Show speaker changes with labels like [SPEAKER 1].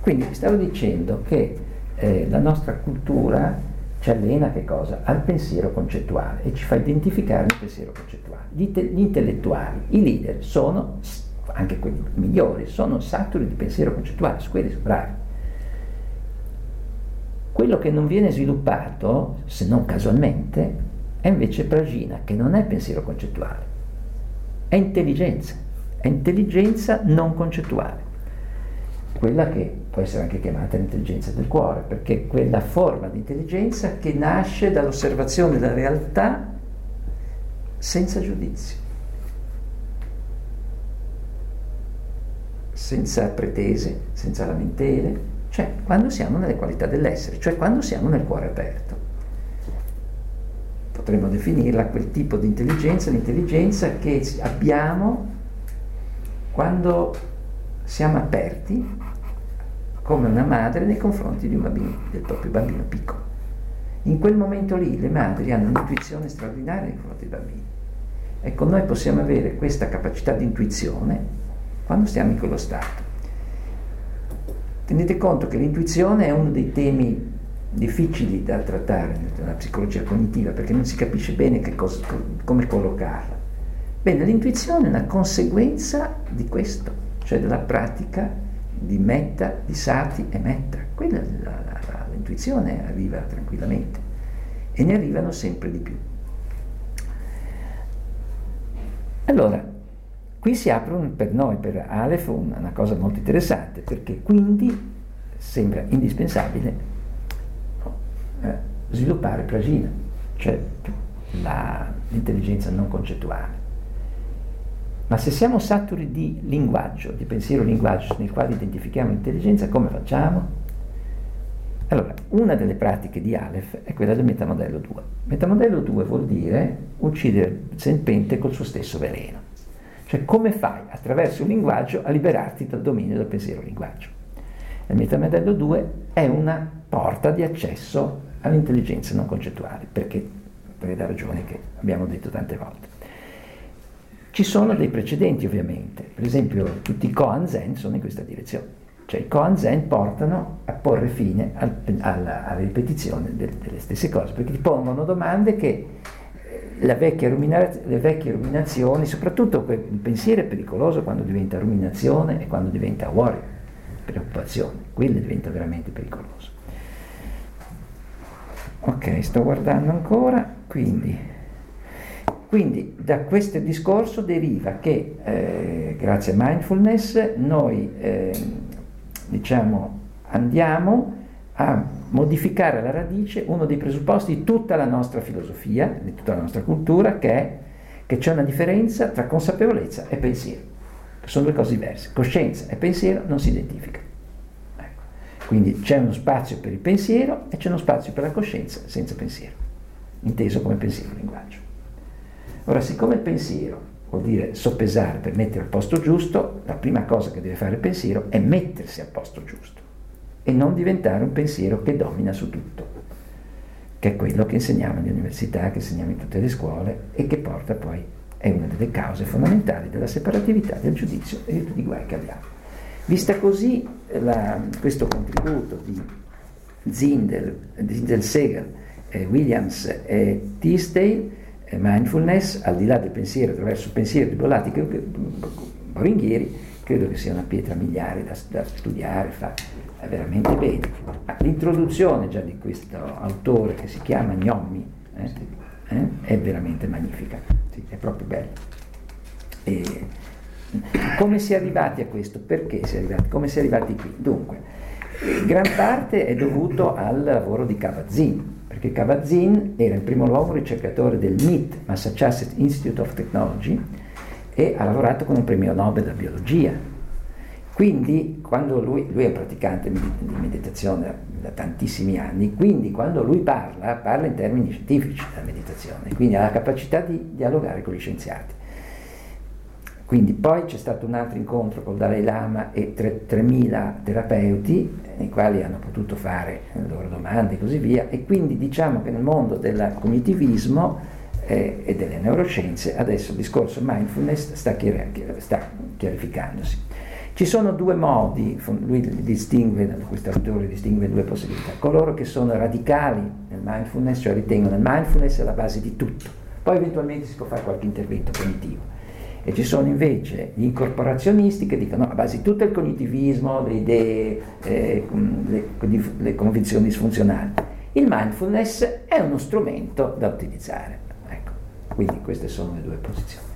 [SPEAKER 1] Quindi stavo dicendo che eh, la nostra cultura ci allena che cosa? Al pensiero concettuale e ci fa identificare il pensiero concettuale. Gli, te- gli intellettuali, i leader sono, anche quelli migliori, sono saturi di pensiero concettuale, su quelli sono bravi. Quello che non viene sviluppato, se non casualmente, è invece pragina, che non è pensiero concettuale, è intelligenza, è intelligenza non concettuale, quella che può essere anche chiamata l'intelligenza del cuore, perché è quella forma di intelligenza che nasce dall'osservazione della realtà senza giudizio, senza pretese, senza lamentele, cioè quando siamo nelle qualità dell'essere, cioè quando siamo nel cuore aperto. Potremmo definirla quel tipo di intelligenza, l'intelligenza che abbiamo quando siamo aperti come una madre nei confronti bambino, del proprio bambino piccolo. In quel momento lì le madri hanno un'intuizione straordinaria nei confronti dei bambini. Ecco, noi possiamo avere questa capacità di intuizione quando stiamo in quello stato. Tenete conto che l'intuizione è uno dei temi difficili da trattare nella psicologia cognitiva perché non si capisce bene cosa, come collocarla. Bene, l'intuizione è una conseguenza di questo, cioè della pratica di metta, di sati e metta. Quella, la, la, l'intuizione arriva tranquillamente e ne arrivano sempre di più. Allora, qui si apre un, per noi, per Aleph, una cosa molto interessante, perché quindi sembra indispensabile eh, sviluppare pragina, cioè la, l'intelligenza non concettuale. Ma se siamo saturi di linguaggio, di pensiero-linguaggio nel quale identifichiamo l'intelligenza, come facciamo? Allora, una delle pratiche di Aleph è quella del metamodello 2. Metamodello 2 vuol dire uccidere il serpente col suo stesso veleno. Cioè come fai attraverso il linguaggio a liberarti dal dominio del pensiero-linguaggio? Il metamodello 2 è una porta di accesso all'intelligenza non concettuale, perché per le ragioni che abbiamo detto tante volte. Ci sono dei precedenti ovviamente, per esempio tutti i Koan Zen sono in questa direzione, cioè i Koan Zen portano a porre fine al, alla, alla, ripetizione de, delle stesse cose, perché ti pongono domande che eh, vecchia le vecchie ruminazioni, soprattutto il pensiero è pericoloso quando diventa ruminazione e quando diventa worry, preoccupazione, quello diventa veramente pericoloso. Ok, sto guardando ancora, quindi, quindi da questo discorso deriva che eh, grazie a mindfulness noi eh, diciamo andiamo a modificare alla radice uno dei presupposti di tutta la nostra filosofia, di tutta la nostra cultura, che è che c'è una differenza tra consapevolezza e pensiero, che sono due cose diverse. Coscienza e pensiero non si identificano. Quindi c'è uno spazio per il pensiero e c'è uno spazio per la coscienza senza pensiero, inteso come pensiero linguaggio. Ora, siccome il pensiero vuol dire soppesare per mettere al posto giusto, la prima cosa che deve fare il pensiero è mettersi al posto giusto e non diventare un pensiero che domina su tutto, che è quello che insegniamo alle università, che insegniamo in tutte le scuole e che porta poi, è una delle cause fondamentali della separatività del giudizio e di tutti guai che abbiamo. Vista così la, questo contributo di Zindel, Zindel Segal, eh, Williams e Teasdale, mindfulness, al di là del pensiero, attraverso il pensiero di Bollati Boringhieri, credo che sia una pietra miliare da, da studiare, fa veramente bene. L'introduzione già di questo autore che si chiama Gnommi eh, eh, è veramente magnifica, sì, è proprio bello. E, come si è arrivati a questo? Perché si è arrivati? Come si è arrivati qui? Dunque, gran parte è dovuto al lavoro di Kabat-Zinn, perché Kabat-Zinn era in primo luogo ricercatore del MIT, Massachusetts Institute of Technology, e ha lavorato con il premio Nobel della biologia. Quindi, quando lui, lui è praticante di meditazione da tantissimi anni, quindi quando lui parla, parla in termini scientifici della meditazione, quindi ha la capacità di dialogare con gli scienziati. Quindi poi c'è stato un altro incontro col Dalai Lama e 3.000 terapeuti nei quali hanno potuto fare le loro domande e così via e quindi diciamo che nel mondo del cognitivismo eh, e delle neuroscienze adesso il discorso mindfulness sta, chiar- sta chiarificandosi. Ci sono due modi, lui distingue, questo autore distingue due possibilità, coloro che sono radicali nel mindfulness, cioè ritengono il mindfulness la base di tutto, poi eventualmente si può fare qualche intervento cognitivo. E ci sono invece gli incorporazionisti che dicono no, a base di tutto il cognitivismo, le idee, eh, le, le convinzioni disfunzionali. Il mindfulness è uno strumento da utilizzare. Ecco, quindi queste sono le due posizioni.